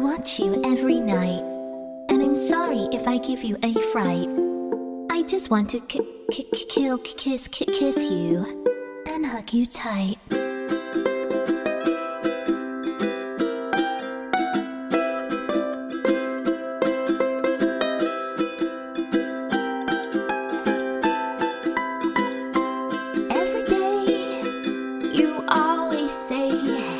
watch you every night, and I'm sorry if I give you a fright. I just want to k- k- kill, k- kiss, k- kiss you, and hug you tight. Every day, you always say.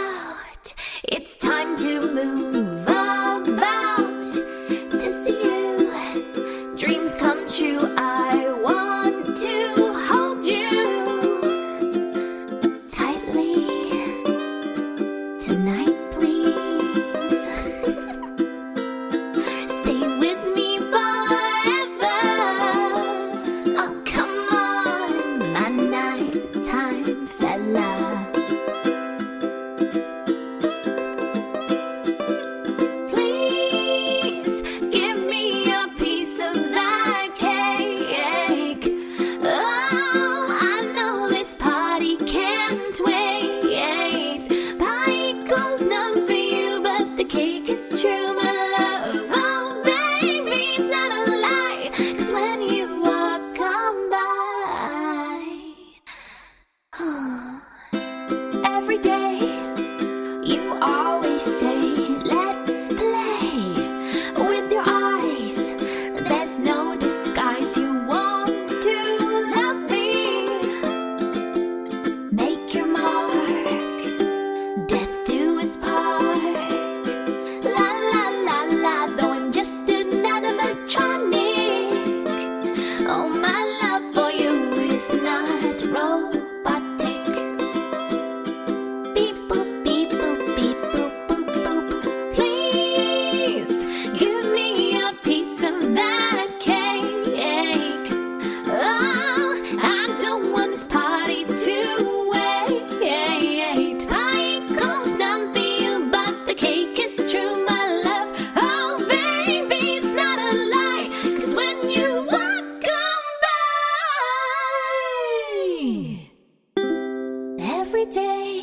every day.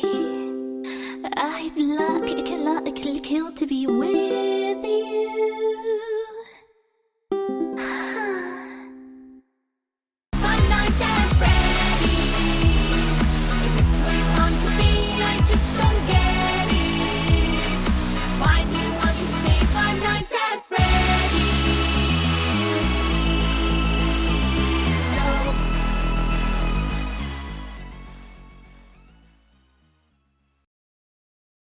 I'd like, like, kill to be with you.